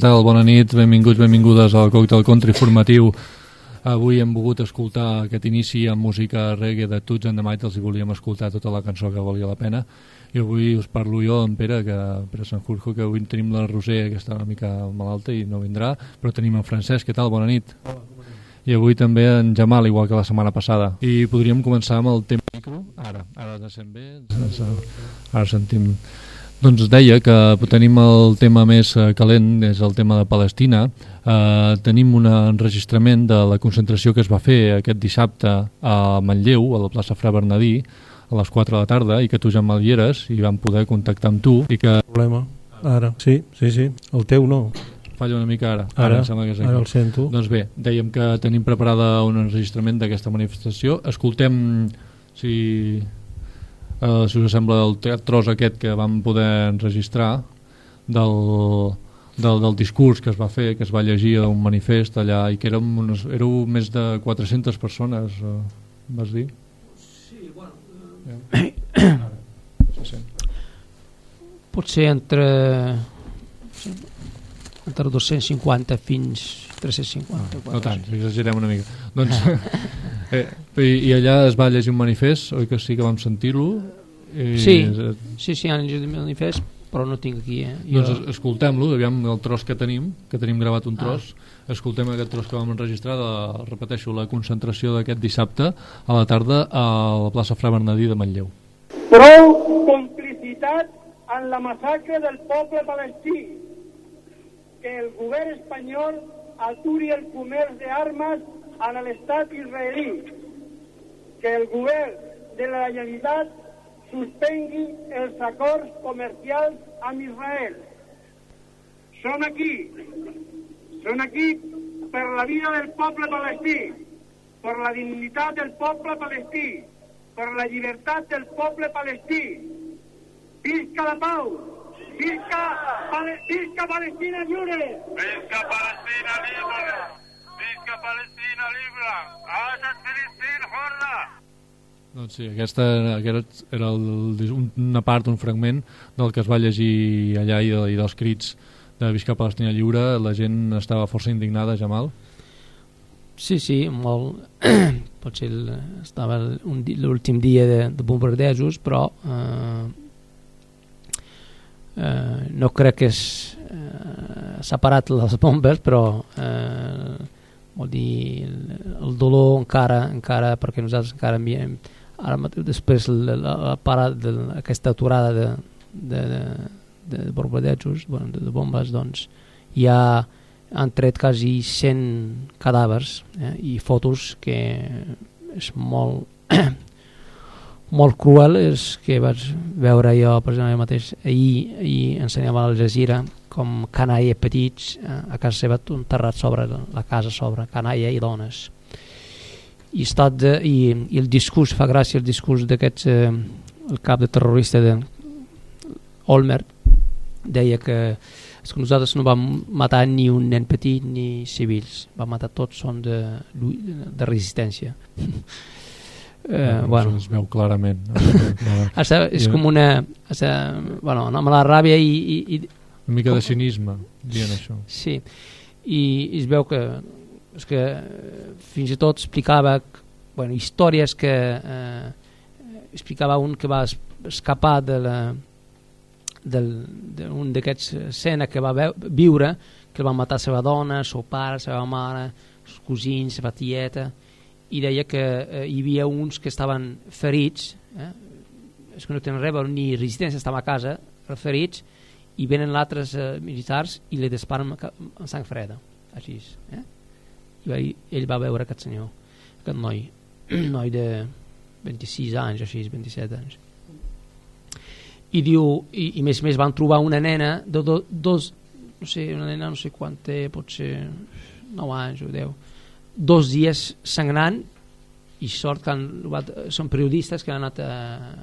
Tal? Bona nit, benvinguts, benvingudes al còctel contrainformatiu. Avui hem volgut escoltar aquest inici amb música reggae de Tuts and the Mitals i volíem escoltar tota la cançó que valia la pena. I avui us parlo jo, en Pere, que, Pere Sanjurjo, que avui tenim la Roser, que està una mica malalta i no vindrà, però tenim en Francesc, què tal? Bona nit. I avui també en Jamal, igual que la setmana passada. I podríem començar amb el tema micro. Ara, ara ens sent bé, ara sentim doncs deia que tenim el tema més eh, calent, és el tema de Palestina. Eh, tenim un enregistrament de la concentració que es va fer aquest dissabte a Manlleu, a la plaça Fra Bernadí, a les 4 de la tarda, i que tu ja me'l vieres i vam poder contactar amb tu. I que... Problema. Ara, sí, sí, sí. El teu no. Falla una mica ara. Ara, sembla que ara el sento. Doncs bé, dèiem que tenim preparada un enregistrament d'aquesta manifestació. Escoltem si eh, si us sembla el tros aquest que vam poder enregistrar del, del, del discurs que es va fer, que es va llegir a un manifest allà i que érem unes, éreu més de 400 persones, eh, vas dir? Sí, bueno... Sí, sí. potser entre entre 250 fins 350 No tant, exagerem una mica. Doncs, eh, i, I allà es va llegir un manifest, oi que sí que vam sentir-lo? I, Sí. eh, sí, sí, han llegit el manifest però no tinc aquí eh? jo, Doncs es- escoltem-lo, aviam el tros que tenim, que tenim gravat un Ah. tros, escoltem aquest tros que vam enregistrar de, repeteixo, la concentració d'aquest dissabte a la tarda a la plaça Fra Bernadí de Manlleu. Prou complicitat en la massacre del poble palestí. Que el govern espanyol aturi el comerç d'armes en l'estat israelí. Que el govern de la Generalitat suspengui els acords comercials amb Israel. Són aquí, són aquí per la vida del poble palestí, per la dignitat del poble palestí, per la llibertat del poble palestí. Visca la pau! Visca, Palestina, visca Palestina lliure! Visca Palestina lliure! Visca Palestina lliure! Aja Filistin horda! Doncs sí, aquesta, aquest era el, una part, un fragment del que es va llegir allà i, i dels crits de Visca Palestina Lliure. La gent estava força indignada, Jamal. Sí, sí, molt. Potser el, estava l'últim dia de, de bombardejos, però eh, eh, no crec que és eh, s'ha parat les bombes però eh, vol dir el, dolor encara encara perquè nosaltres encara enviem ara mateix després la, la, para d'aquesta aturada de, de, de, de bombardejos bueno, de, de bombes doncs ja han tret quasi 100 cadàvers eh, i fotos que és molt molt cruel és que vaig veure jo personalment mateix ahir, ahir ensenyava a Al Jazeera com canalla petits eh, a casa seva enterrat sobre la, casa sobre canalla i dones. I, estat de, i, i el discurs fa gràcia el discurs d'aquests eh, el cap de terrorista de Olmert deia que és que nosaltres no vam matar ni un nen petit ni civils, vam matar tots són de, de resistència eh, bueno, Es veu clarament. sigui, és com una sigui, bueno, amb la ràbia i, i, i Una mica de cinisme, dient això. sí, i, i es veu que és que eh, fins i tot explicava bueno, històries que eh, explicava un que va es- escapar de la d'un d'aquests escena que va viure que el van matar la seva dona, el seu pare, la seva mare, els cosins, la seva tieta i deia que eh, hi havia uns que estaven ferits eh, és que no tenen res, ni resistència, estan a casa, referits, i venen altres eh, militars i li disparen amb, sang freda, així. Eh? I va, ell va veure aquest senyor, aquest noi, noi de 26 anys, així, 27 anys. I diu, i, i més més van trobar una nena de do, dos, no sé, una nena no sé quant té, potser 9 anys o 10, dos dies sangrant i sort que han, són periodistes que han anat a,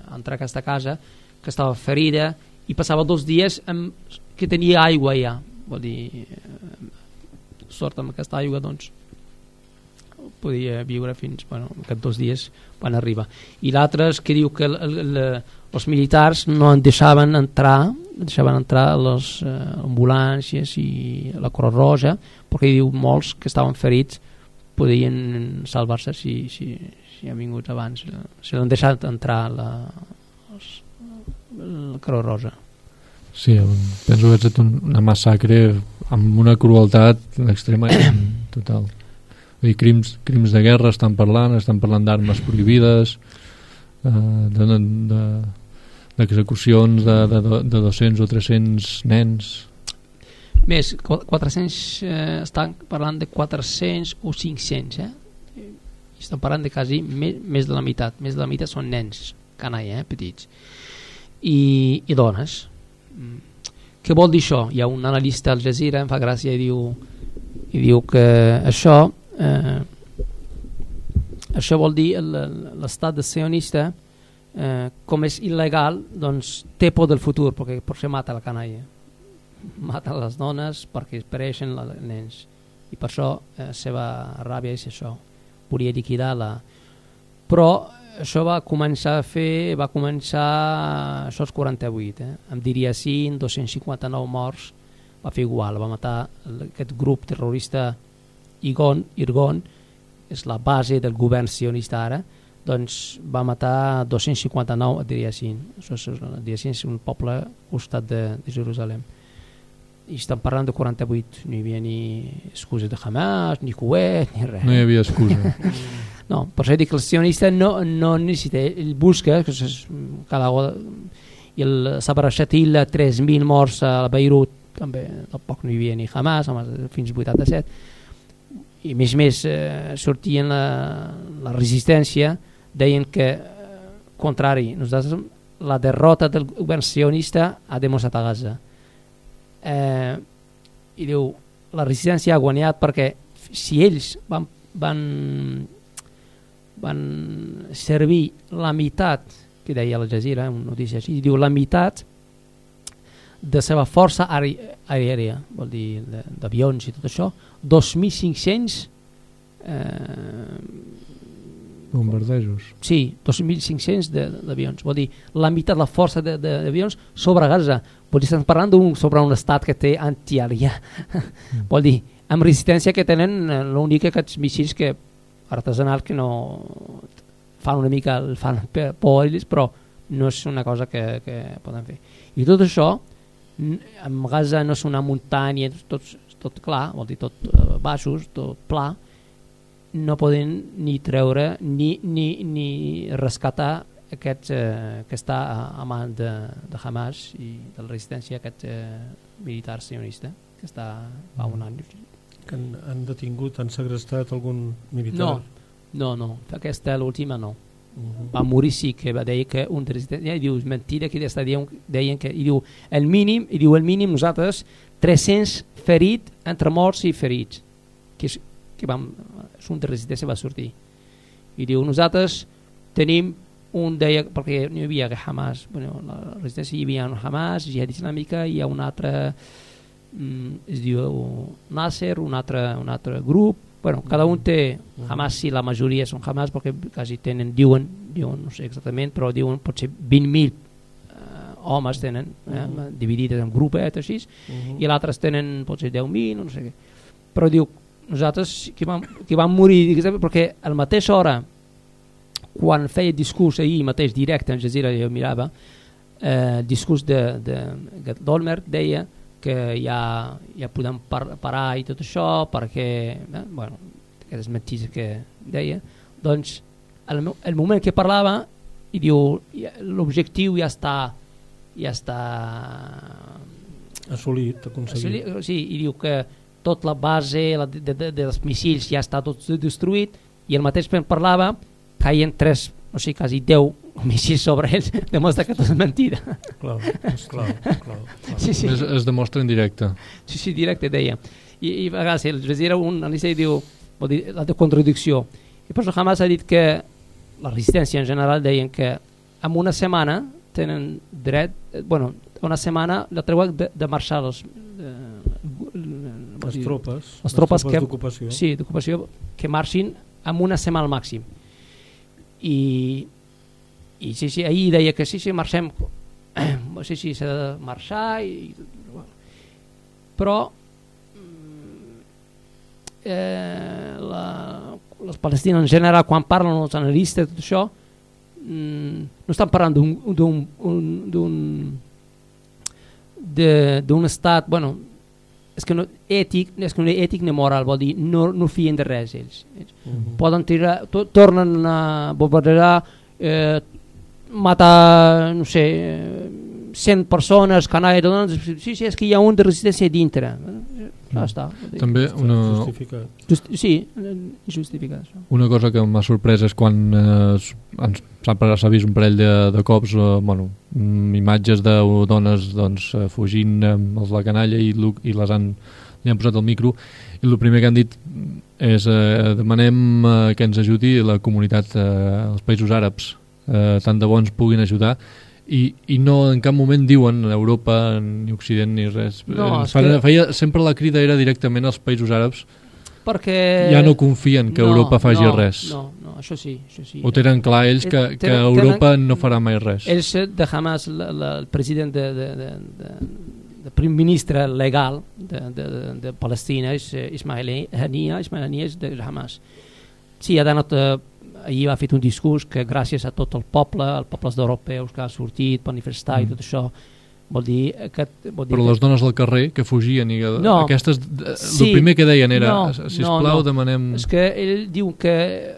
a entrar a aquesta casa que estava ferida i passava dos dies amb, que tenia aigua ja. Vol dir eh, sort amb aquesta aigua doncs podia viure fins bueno, aquests dos dies van arribar. I l'altre és que diu que el, el, els militars no en deixaven entrar deixaven entrar les eh, ambulàncies i la Creu Roja perquè diu molts que estaven ferits podien salvar-se si, si, si han vingut abans si l'han deixat entrar la, els, el Creu Rosa. Sí, penso que ha estat una massacre amb una crueltat extrema total. Vull dir, crims, crims de guerra estan parlant, estan parlant d'armes prohibides, eh, de, de, d'execucions de, de, de 200 o 300 nens. Més, 400, eh, estan parlant de 400 o 500, eh? Estan parlant de quasi més, més de la meitat. Més de la meitat són nens, canalla, eh, petits i, i dones mm. què vol dir això? hi ha un analista al Jazeera em fa gràcia i diu, i diu que això eh, això vol dir l'estat de sionista eh, com és il·legal doncs té por del futur perquè potser mata la canalla mata les dones perquè espereixen els nens i per això eh, seva ràbia és això volia liquidar la però això va començar a fer, va començar, això és 48, eh? em diria 5, 259 morts, va fer igual, va matar aquest grup terrorista Igon, Irgon, és la base del govern sionista ara, doncs va matar 259, diria 5, això és, diria 5, és un poble al costat de, de Jerusalem. I estem parlant de 48, no hi havia ni excusa de Hamas, ni Kuwait, ni res. No hi havia excusa. No, per això dic que el sionista no, no necessita, ell busca, que és cada i el Sabra Shatil, 3.000 morts a Beirut, també tampoc no hi havia ni Hamas, fins 87, i més més eh, sortien la, la resistència, deien que, eh, contrari, nosaltres la derrota del govern sionista ha demostrat a Gaza. Eh, I diu, la resistència ha guanyat perquè si ells van, van van servir la meitat, que deia la Jazeera, una notícia així, diu la meitat de seva força aèria, vol dir d'avions i tot això, 2.500 eh, bombardejos. Sí, 2.500 d'avions. Vol dir, la meitat de la força d'avions sobre Gaza. Vol dir, estem parlant un, sobre un estat que té antiaèria. Mm. Vol dir, amb resistència que tenen eh, l'únic que aquests missils que artesanal que no fan una mica el fan por ells però no és una cosa que, que poden fer i tot això amb Gaza no és una muntanya tot, tot clar, vol dir tot uh, baixos, tot pla no poden ni treure ni, ni, ni rescatar aquest eh, que està a, a mans de, de Hamas i de la resistència aquest eh, militar sionista que està fa un any que han, han detingut, han segrestat algun militar? No, no, no. Aquesta, l'última, no. Uh -huh. Va morir sí que va dir que un resident, i diu, mentida que deien, deien que, i diu, el mínim, i diu, el mínim nosaltres 300 ferit entre morts i ferits que, és, que vam, és un de resistència va sortir i diu, nosaltres tenim un deia, perquè no hi havia Hamas bueno, la resistència hi havia un Hamas jihad islàmica i hi ha un altre mm, es diu Nasser, un altre, un altre grup, bueno, cada un té Hamas, sí, la majoria són Hamas perquè quasi tenen, diuen, diuen no sé exactament, però diuen potser 20.000 eh, homes tenen eh, uh -huh. dividits en grupet així, uh -huh. i l'altres tenen potser 10.000, no sé què. Però diu, nosaltres que vam, que vam morir, perquè a la mateixa hora quan feia discurs ahir mateix directe en Jazeera jo mirava eh, el discurs de, de, de Dolmer deia que ja, ja podem par parar i tot això perquè, eh, bueno, aquestes mentides que deia, doncs el, el moment que parlava i diu l'objectiu ja està ja està Assolit, aconseguit. Sí, sí, i diu que tot la base la, de, de, dels missils ja està tot destruït i el mateix parlava caien tres, o sigui, quasi 10 missils sobre ells, demostra que tot és mentida. Clar, és clar, clar, clar. Sí, sí, Es, es demostra en directe. sí, sí directe deia. I, i a vegades el president era un analista i diu, vol dir, la de contradicció. I per això Hamas ha dit que la resistència en general deien que en una setmana tenen dret, eh, bueno, una setmana la treuen de, de marxar els, eh, Les dir, tropes, les tropes que- d'ocupació. Sí, d'ocupació, que marxin amb una setmana al màxim. I, i sí, sí, ahir deia que sí, sí, marxem, sí, sí, s'ha de marxar, i, però mm, eh, la, les palestines en general, quan parlen els analistes tot això, mm, no estan parlant d'un d'un estat, bueno, és que no, ètic, és que no ètic ni moral, vol dir, no, no fien de res ells. ells Mhm. poden tirar, to, tornen a bombardejar, eh, matar, no sé, eh, 100 persones, canalla, tot, sí, sí, és que hi ha un de resistència dintre. Eh, Ja està. Vol dir, També una, Justificat. Just, sí, eh, justificat això. una cosa que m'ha sorprès és quan eh, s'ha vist un parell de, de cops eh, bueno, mm, imatges de dones doncs, eh, fugint amb els de la canalla i, i les han, li han posat el micro i el primer que han dit és eh, demanem eh, que ens ajudi la comunitat, eh, els països àrabs eh, tant de bons puguin ajudar i, i no en cap moment diuen Europa ni Occident ni res No, Eh, fan, que- feia, sempre la crida era directament als països àrabs Perquè... ja no confien que Europa faci no, res No, no, això sí, això sí. ho tenen clar ells que, Eh, que tenen- Europa no farà mai res Ells eh, de Hamas, la, la, el president de, de, de, de, de prim ministre legal de, de, de, de Palestina és Ismail Hania, Ismail Hania és de Hamas. Sí, ha anat, eh, ahir ha fet un discurs que gràcies a tot el poble, els pobles europeus que han sortit, manifestar Mm. i tot això, vol dir que... Vol dir però que, les dones del carrer que fugien i No. aquestes, eh, Sí. el primer que deien era No, sisplau no, no. demanem És que ell diu que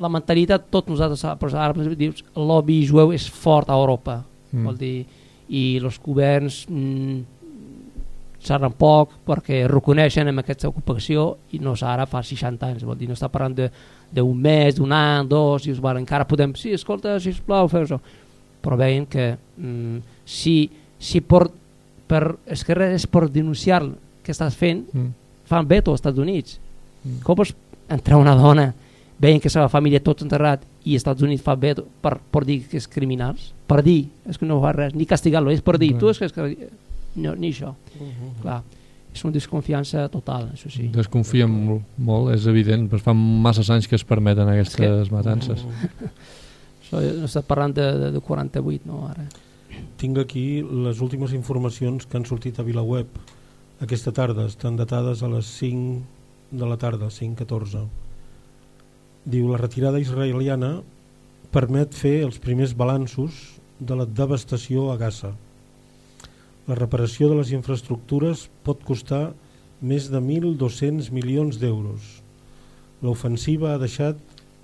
la mentalitat, tots nosaltres, però àrabs, dius, el lobby jueu és fort a Europa, Mm. vol dir, i els governs mm, xerren poc perquè reconeixen amb aquesta ocupació i no és ara fa 60 anys, vol dir, no està parlant de d'un mes, d'un any, dos, i us van, encara podem, sí, escolta, sisplau, feu això. Però veien que mm, si, si per, per, és que res és per denunciar el que estàs fent, Mm. fan veto als Estats Units. Mm. Com pots entrar una dona veient que la seva família tot enterrat i els Estats Units fa veto per, per dir que és criminals? Per dir, és que no fa res, ni castigar-lo, és per dir, Clar. tu és que és que... No, ni això, clar. És una desconfiança total, això sí. desconfien molt, molt, és evident però fan massa anys que es permeten aquestes matances Això no està parlant de, de, de 48, no, ara. Tinc aquí les últimes informacions que han sortit a VilaWeb aquesta tarda, estan datades a les 5 de la tarda, 5.14. Diu, la retirada israeliana permet fer els primers balanços de la devastació a Gaza. La reparació de les infraestructures pot costar més de 1.200 milions d'euros. L'ofensiva ha deixat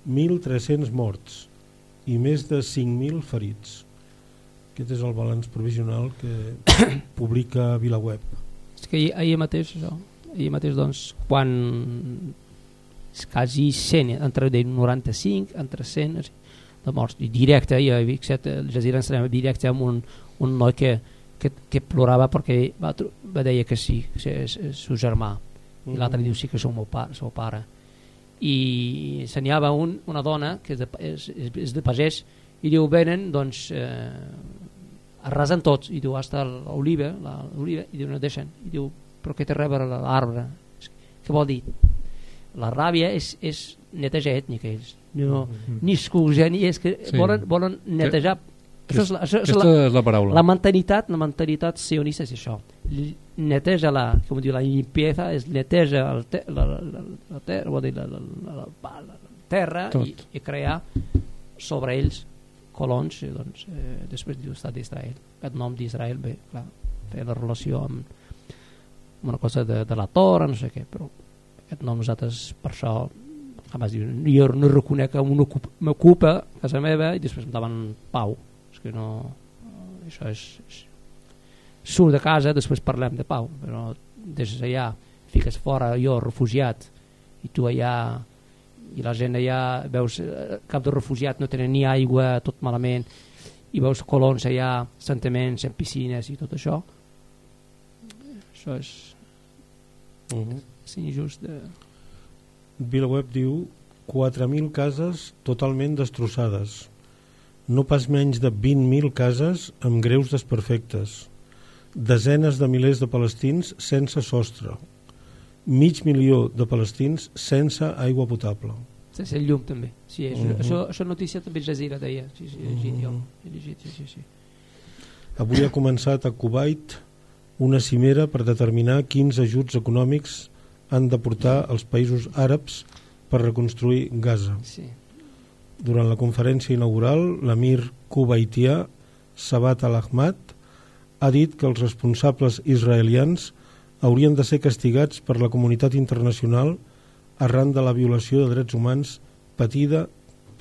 1.300 morts i més de 5.000 ferits. Aquest és el balanç provisional que publica VilaWeb. És que ahir, ahir mateix, això, ahir mateix, doncs, quan és quasi 100, entre de 95, entre 100 així, de morts, i directe, he vist que el Jazeera ens directe amb un, un noi que, que, que plorava perquè va, va deia que sí, que és, és, seu germà, i l'altre diu sí que és el meu pare, seu pare. I ensenyava un, una dona que és de, és, és, és de pagès i diu, venen, doncs, eh, arrasen tots, i diu, hasta l'oliva, l'oliva, i diu, no deixen, i diu, però què té a rebre l'arbre? Què vol dir? La ràbia és, és neteja ètnica, ells. No, ni excusa, ni és que Sí. volen, volen netejar... Això és la, això és aquesta la, és la paraula la mentalitat, la mentalitat sionista és això. Neteja la, com diu, la limpieza és neteja el te, la, la, la, la, terra, vol dir, la, la, la, la, la, la terra Tot. i, i crear sobre ells colons, eh, doncs, eh, després diu estat d'Israel. Aquest nom d'Israel, bé, clar, té la relació amb, amb una cosa de, de la Tora, no sé què, però aquest nom nosaltres per això abans diu, jo no reconec que m'ocupa a casa meva i després em daven pau que no això és, és surt de casa després parlem de pau però des d'allà fiques fora jo refugiat i tu allà i la gent allà veus eh, cap de refugiat no tenen ni aigua tot malament i veus colons allà assentaments en piscines i tot això això és, Uh -huh. és injust de... VilaWeb diu 4.000 cases totalment destrossades. No pas menys de 20.000 cases amb greus desperfectes. Desenes de milers de palestins sense sostre. Mig milió de palestins sense aigua potable. sense llum també sí, això, Mhm. això, això notícia també Jazeera deia sí, sí, llegit jo Mhm. llegit, sí, sí, sí. Avui ha començat a Kuwait una cimera per determinar quins ajuts econòmics han de portar els països àrabs per reconstruir Gaza. Sí. Durant la conferència inaugural, l'emir kuwaitià Sabat al-Ahmad ha dit que els responsables israelians haurien de ser castigats per la comunitat internacional arran de la violació de drets humans patida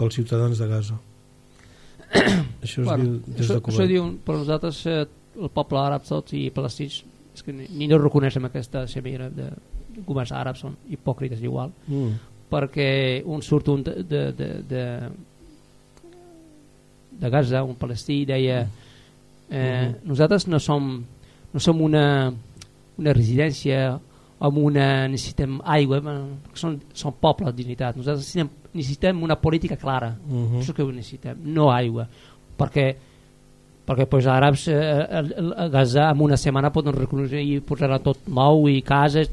pels ciutadans de Gaza. això es Bueno, diu des això, de això Kuwait. diu, per nosaltres eh, el poble àrab tots i palestins és que ni, ni no reconeixem aquesta de, de governs àrabs són hipòcrites igual Mm. Perquè un surt un de, de, de, de, de Gaza, un palestí deia eh, nosaltres no som no som una, una residència amb una necessitem aigua perquè són, són poble de dignitat. Nosaltres necessitem, necessitem una política clara. Mhm. això és el que necessitem, no aigua. Perquè perquè pues, els àrabs eh, a, a Gaza en una setmana poden reconèixer i posar tot nou i cases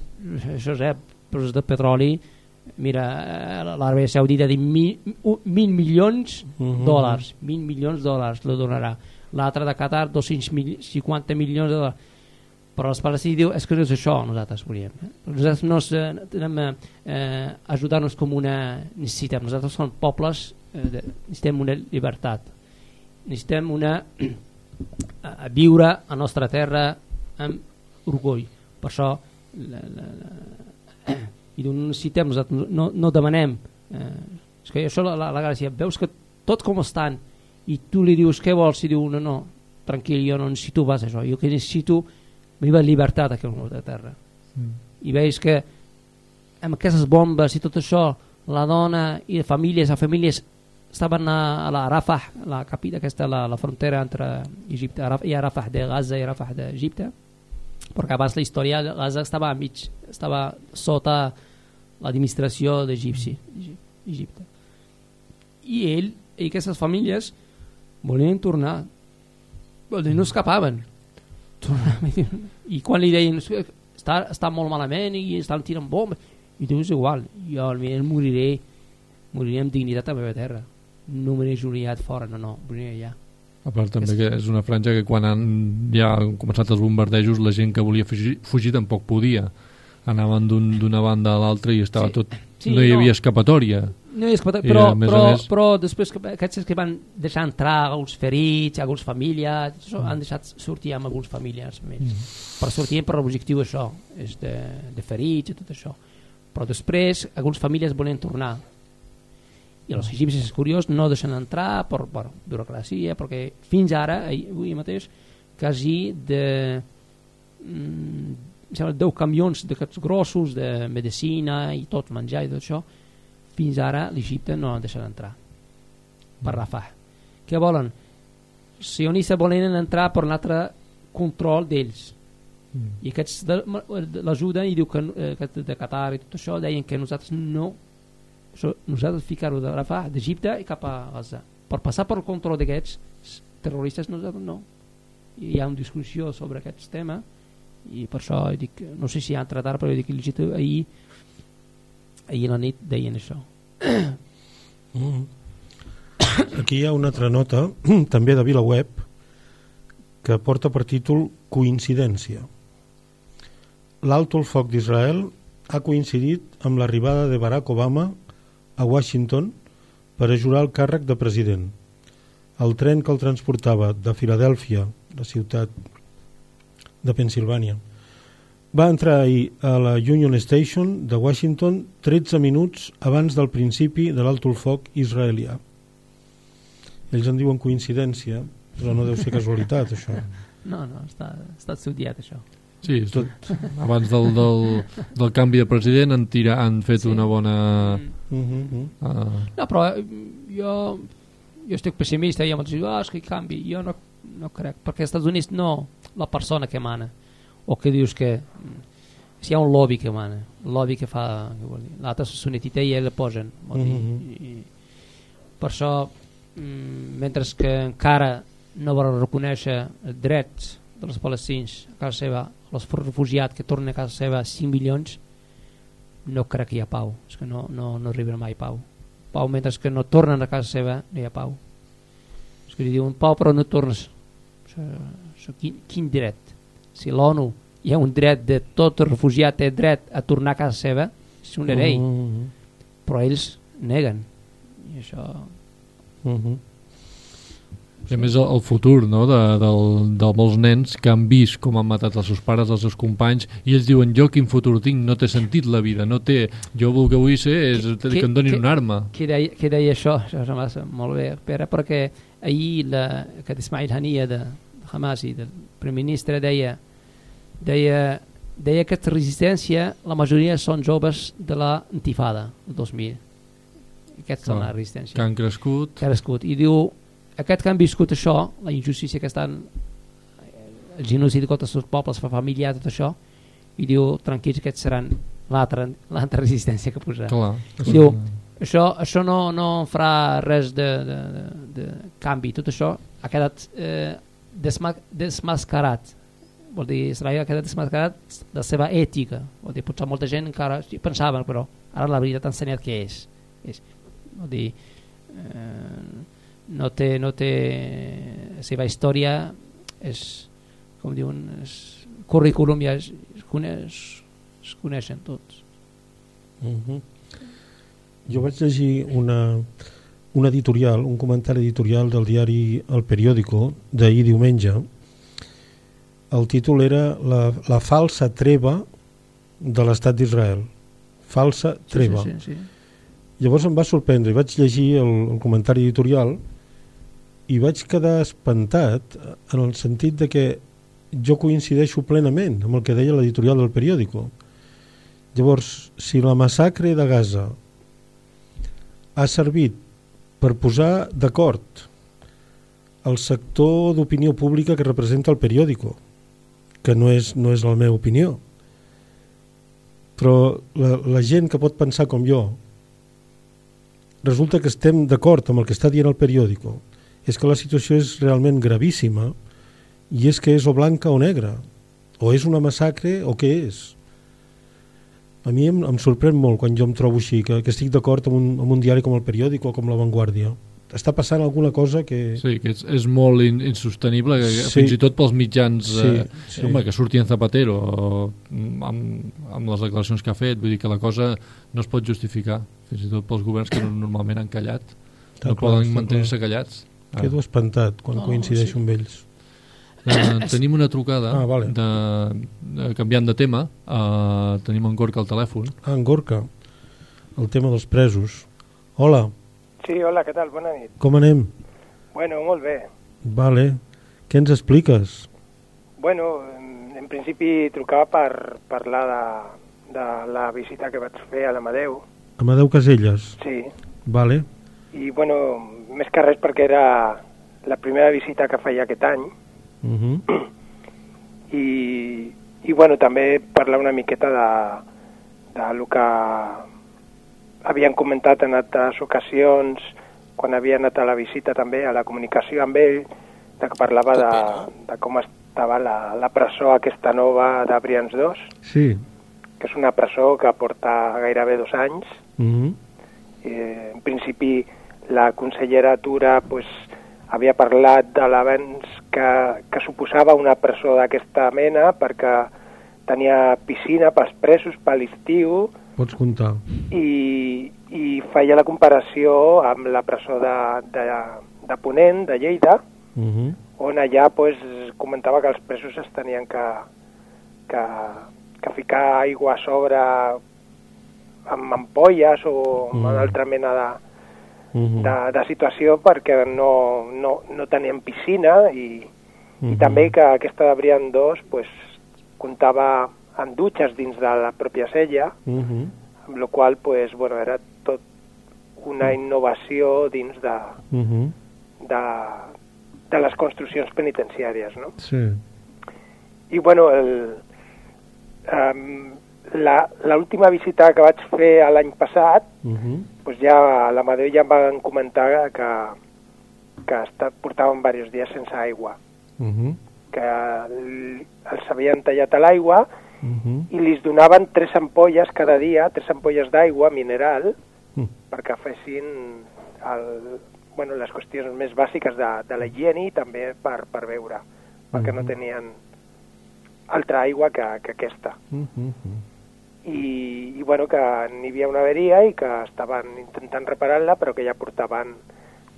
això és, eh, de petroli mira, eh, l'Aràbia Saudita de mi, un- mil milions Mhm. dòlars, 20 milions de dòlars lo donarà, l'altre de Qatar 250 milions de dòlars. Però els palestins diu és que no és això nosaltres volíem eh? nosaltres no eh, tenem eh, ajudar-nos com una necessitem. Nosaltres som pobles eh, de, necessitem una llibertat. Necessitem una a, viure a nostra terra amb orgull. Per això la, la, la, i no necessitem no, no demanem. Eh, és que això la, la, la gràcia veus que tot com estan i tu li dius què vols? I diu no, no, tranquil, jo no necessito pas això jo que necessito viva llibertat aquí al de terra. Mm. i veus que amb aquestes bombes i tot això la dona i les famílies, les famílies estaven a, a la Rafah la capita aquesta, la, la frontera entre Egipte Araf- i Rafah de Gaza i Rafah d'Egipte perquè abans la història Gaza estava a mig estava sota l'administració d'Egipci Egipte. I ell i aquestes famílies volien tornar dir, no escapaven. I quan li deien està, està molt malament i estan tirant bombes i tu és igual, jo almenys moriré moriré amb dignitat a la meva terra. No me n'he juriat fora, no, no moriré allà. A part també que és una franja que quan han, ja han començat els bombardejos la gent que volia fugir, fugir tampoc podia anaven d'un- d'una banda a l'altra i estava Sí. tot Sí, no hi no. havia escapatòria No, és que, I, però, però, més- però després que, aquests que van deixar entrar alguns ferits, alguns famílies, això, han deixat sortir amb alguns famílies més. Però sortien per l'objectiu això, és de, de ferits i tot això. Però després alguns famílies volen tornar. I els egipcis, és curiós, no deixen entrar per, per burocràcia, perquè fins ara, avui mateix, quasi de mm, sembla 10 camions d'aquests grossos de medicina i tot, menjar i tot això, fins ara l'Egipte no han deixat entrar per Rafah. Què volen? Sionistes volen entrar per un altre control d'ells. Mm. I aquests de, de l'ajuden i diu que eh, de Qatar i tot això deien que nosaltres no nosaltres ficar-ho de Rafah, d'Egipte i cap a Gaza. Per passar per el control d'aquests terroristes nosaltres no. I hi ha una discussió sobre aquest tema i per això dic, no sé si han tratat però dic, llegit ahir ahir a la nit deien això Mm. Aquí hi ha una altra nota, també de VilaWeb, que porta per títol Coincidència. L'alto el foc d'Israel ha coincidit amb l'arribada de Barack Obama a Washington per a jurar el càrrec de president. El tren que el transportava de Filadèlfia, la ciutat de Pensilvània, va entrar ahir a la Union Station de Washington 13 minuts abans del principi de l'alto el foc israelià. Ells en diuen coincidència, però no deu ser casualitat, això. No, no, està, està estudiat això. Sí, tot, abans del, del, del canvi de president han, tira, han fet Sí. una bona... Uh -huh. Uh, No, però eh, jo, jo estic pessimista i molts diuen, ah, és que canvi. Jo no, no crec, perquè als Estats Units no la persona que mana, o que dius que mm, si hi ha un lobby que mana, lobby que fa, l'altre sonetita i ell la posen. Vol dir, Mhm. i, per això, mm, mentre que encara no vol reconèixer els drets dels palestins a casa seva, els refugiats que tornen a casa seva 5 milions, no crec que hi ha pau. És que no, no, no arribarà mai pau. Pau mentre que no tornen a casa seva, no hi ha pau. És que li diuen pau però no tornes. Això, això, quin, quin dret? Si l'ONU hi ha un dret de tot refugiat té dret a tornar a casa seva, és una llei, Uh -huh. però ells neguen. I això... Uh -huh. I a més el, el futur no? de, del, de molts nens que han vist com han matat els seus pares, els seus companys i ells diuen jo quin futur tinc, no té sentit la vida no té, jo el que vull ser és que, que em donin que- una arma Qui deia, qui deia això? Això molt bé, Pere, perquè ahir la, aquest Ismail Hania de, de Hamas i del primer ministre deia, deia, deia que aquesta resistència, la majoria són joves de la intifada, del 2000. Aquests són Ah, la resistència. que han crescut que ha crescut. I diu, aquest que han viscut això, la injustícia que estan, el genocidi contra els seus pobles, la família, tot això, i diu, tranquils, aquests seran l'altra resistència que posarà. clar, I diu, això, això no, no farà res de, de, de, de canvi, tot això ha quedat eh, desmascarat vol dir, Israel ha quedat desmascarat de la seva ètica, vol dir, potser molta gent encara sí, pensaven, però ara la veritat ha ensenyat què és, és vol dir eh, no té, no té la seva història és com diuen és, currículum ja es, es, coneix, es coneixen tots. Uh -huh. Jo vaig llegir una, un editorial, un comentari editorial del diari El Periódico d'ahir diumenge. El títol era la, la falsa treva de l'estat d'Israel. Falsa treva. sí, sí, sí. Llavors em va sorprendre i vaig llegir el, el comentari editorial i vaig quedar espantat en el sentit de que jo coincideixo plenament amb el que deia l'editorial del periòdico. Llavors, si la massacre de Gaza ha servit per posar d'acord el sector d'opinió pública que representa el periòdico, que no és, no és la meva opinió, però la, la gent que pot pensar com jo resulta que estem d'acord amb el que està dient el periòdico és que la situació és realment gravíssima i és que és o blanca o negra o és una massacre o què és a mi em, em sorprèn molt quan jo em trobo així que, que estic d'acord amb, un, amb un diari com el periòdico o com La Vanguardia està passant alguna cosa que... Sí, que és, és molt in, insostenible, que Sí. fins i tot pels mitjans Sí, eh, sí. home, que surti en Zapatero o, amb, amb les declaracions que ha fet, vull dir que la cosa no es pot justificar, fins i tot pels governs que normalment han callat, no clar, poden mantenir-se callats. Ah. Quedo espantat quan No, coincideixo sí. amb ells. Eh, tenim una trucada Ah, vale. de, de, canviant de tema eh, tenim en Gorka al telèfon Ah, en Gorka, el tema dels presos. Hola, Sí, hola, què tal? Bona nit. com anem? Bueno, molt bé. Vale, què ens expliques? Bueno, en, en principi trucava per parlar de, de la visita que vaig fer a l'Amadeu. Amadeu Caselles, Sí, vale. i bueno, més que res perquè era la primera visita que feia aquest any Uh -huh. i, i bueno, també parlar una miqueta de, de lo que havien comentat en altres ocasions quan havia anat a la visita també, a la comunicació amb ell, de que parlava de, de com estava la, la presó aquesta nova de Brians 2, Sí. que és una presó que porta gairebé dos anys. Uh -huh. Eh, en principi, la consellera Tura pues, havia parlat de l'avenç que, que suposava una presó d'aquesta mena perquè tenia piscina pels presos per l'estiu Pots comptar. i, i feia la comparació amb la presó de, de, de Ponent, de Lleida, Uh -huh. on allà pues, comentava que els presos es tenien que, que que ficar aigua a sobre amb ampolles o amb Mm. una altra mena de, Mhm. de, de situació perquè no, no, no tenien piscina i, i Mhm. també que aquesta de Brian 2 pues, comptava amb dutxes dins de la pròpia sella, Mhm. amb la qual pues, bueno, era tot una innovació dins de, Mhm. de, de les construccions penitenciàries. No? Sí. I bueno, el, um, l'última visita que vaig fer l'any passat, Mhm. pues ja a la Madrid ja em van comentar que, que està, portaven diversos dies sense aigua, Mhm. que l- els havien tallat a l'aigua Mhm. i li donaven tres ampolles cada dia, tres ampolles d'aigua mineral, Mm. perquè fessin el, bueno, les qüestions més bàsiques de, de la higiene i també per, per beure, perquè no Mhm. tenien altra aigua que, que aquesta. Mhm. I, i bueno, que n'hi havia una averia i que estaven intentant reparar-la, però que ja portaven,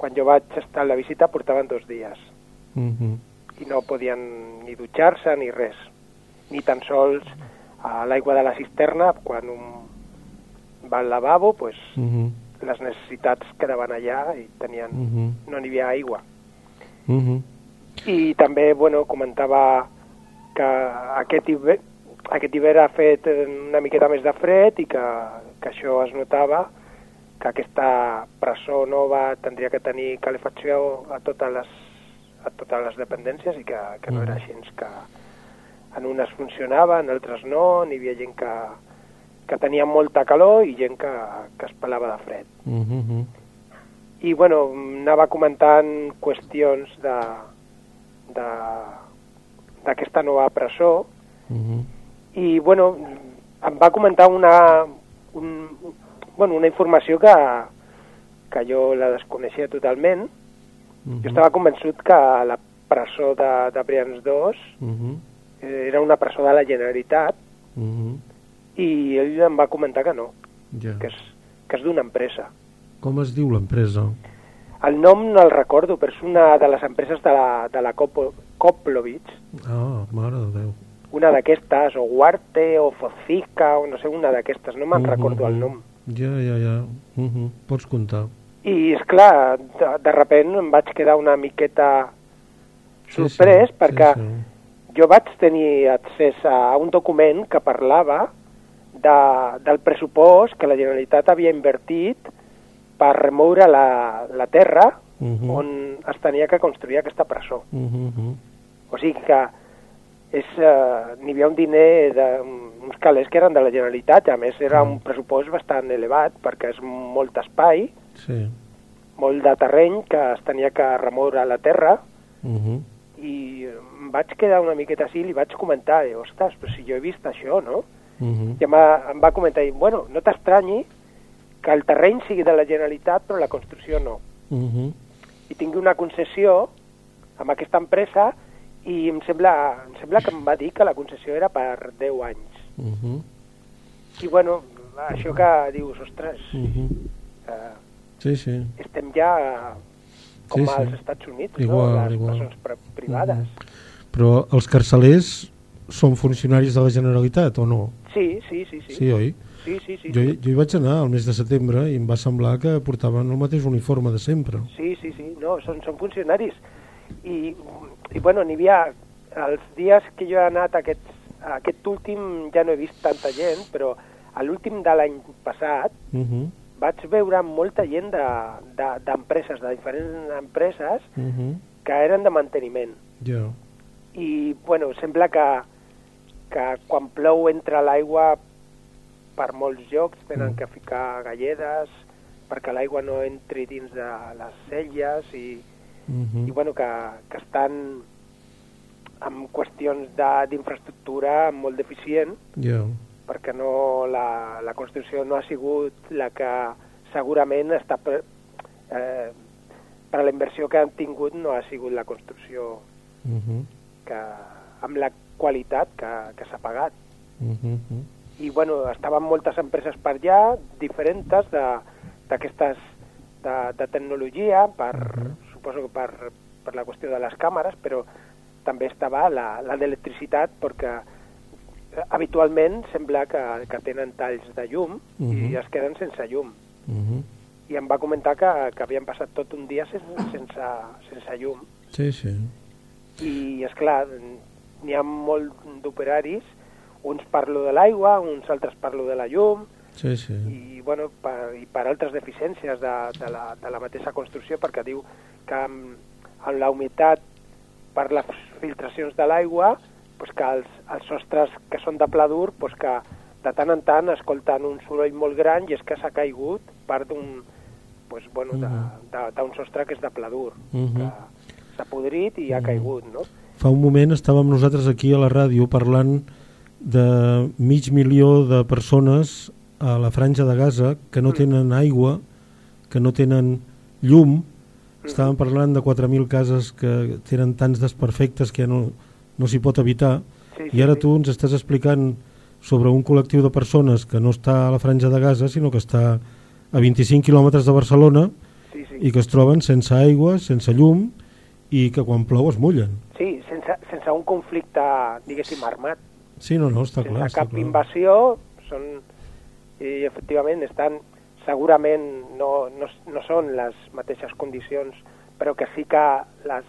quan jo vaig estar a la visita, portaven dos dies Mhm. i no podien ni dutxar-se ni res, ni tan sols a l'aigua de la cisterna, quan un va al lavabo, pues, Mhm. les necessitats quedaven allà i tenien, Mhm. no n'hi havia aigua. Mhm. I també, bueno, comentava que aquest hivern, aquest hivern ha fet una miqueta més de fred i que, que això es notava, que aquesta presó nova tindria que tenir calefacció a totes les, a totes les dependències i que, que no era així, que en unes funcionava, en altres no, n'hi havia gent que, que tenia molta calor i gent que, que es pelava de fred. Mhm. I, bueno, anava comentant qüestions de de- d'aquesta nova presó Mhm. I, bueno, em va comentar una, un, bueno, una informació que, que jo la desconeixia totalment. Mhm. Jo estava convençut que la presó de, de Brians 2 Mhm. eh, era una presó de la Generalitat Mhm. i ell em va comentar que no, Ja. que és, que és d'una empresa. Com es diu l'empresa? El nom no el recordo, però és una de les empreses de la, de la Kopo- Koplovich, Ah, mare de Déu. Una d'aquestes, o Huarte, o Focica, o no sé, una d'aquestes, no me'n Mhm, recordo el nom. Ja, ja, ja. Mhm. Pots contar. I, és clar, de, de repent em vaig quedar una miqueta Sí, sorprès, sí, perquè sí, sí. jo vaig tenir accés a un document que parlava de, del pressupost que la Generalitat havia invertit per remoure la, la terra Mhm. on es tenia que construir aquesta presó. Mhm. O sigui que és, eh, n'hi havia un diner de, uns calés que eren de la Generalitat, a més era un pressupost bastant elevat perquè és molt espai, Sí. molt de terreny que es tenia que remoure a la terra Mhm. i em vaig quedar una miqueta així i li vaig comentar, ostres, però si jo he vist això, no? Mhm. I em va, em va comentar, bueno, no t'estranyi que el terreny sigui de la Generalitat però la construcció no. Mhm. I tingui una concessió amb aquesta empresa i em sembla, em sembla que em va dir que la concessió era per 10 anys. Mhm. I bueno, això que dius, ostres, Mhm. eh, Sí, sí. estem ja com Sí, sí. als Estats Units, Igual, no? les igual. pri- privades. Però els carcelers són funcionaris de la Generalitat o no? Sí, sí, sí, sí. Sí, oi? Sí, sí, sí. Jo, jo hi vaig anar al mes de setembre i em va semblar que portaven el mateix uniforme de sempre. Sí, sí, sí, no, són, són funcionaris. I, i bueno, n'hi havia... Els dies que jo he anat, aquest, aquest últim ja no he vist tanta gent, però a l'últim de l'any passat Mhm. vaig veure molta gent d'empreses, de, d'empreses, de diferents empreses, Mhm. que eren de manteniment. Ja. I, bueno, sembla que, que quan plou entra l'aigua per molts llocs tenen Mm. que ficar galledes perquè l'aigua no entri dins de les celles i, Mhm. i bueno, que, que estan amb qüestions de- d'infraestructura molt deficient Ja. perquè no, la, la construcció no ha sigut la que segurament està per, eh, per a la inversió que han tingut no ha sigut la construcció Mhm. que, amb la qualitat que, que s'ha pagat. Mhm. I bueno, estaven moltes empreses per allà, diferents de- d'aquestes de, de tecnologia, per, suposo que per, per la qüestió de les càmeres, però també estava la, la d'electricitat perquè eh, habitualment sembla que, que tenen talls de llum uh -huh. i Mhm. es queden sense llum. Uh -huh. I em va comentar que, que havien passat tot un dia sense, sense, sense llum. Sí, sí. I, és clar, n'hi ha molt d'operaris, uns parlo de l'aigua, uns altres parlo de la llum, Sí, sí. i, bueno, per, i per altres deficiències de, de, la, de la mateixa construcció, perquè diu que amb, amb la humitat per les filtracions de l'aigua, pues que els, els sostres que són de pla dur, pues que de tant en tant escolten un soroll molt gran i és que s'ha caigut part d'un pues, bueno, de- de- d'un sostre que és de pla dur, Mhm. que s'ha podrit i ha caigut, no? Fa un moment estàvem nosaltres aquí a la ràdio parlant de mig milió de persones a la franja de Gaza que no tenen aigua, que no tenen llum. Estàvem parlant de 4.000 cases que tenen tants desperfectes que ja no, no s'hi pot evitar. Sí, I ara tu ens estàs explicant sobre un col·lectiu de persones que no està a la franja de Gaza, sinó que està a 25 quilòmetres de Barcelona Sí, sí. i que es troben sense aigua, sense llum i que quan plou es mullen. Sí, sense, sense un conflicte, diguéssim, armat. Sí, no, no, està sense clar. Està cap clar. invasió, són, i efectivament estan, segurament no, no, no són les mateixes condicions, però que sí que les,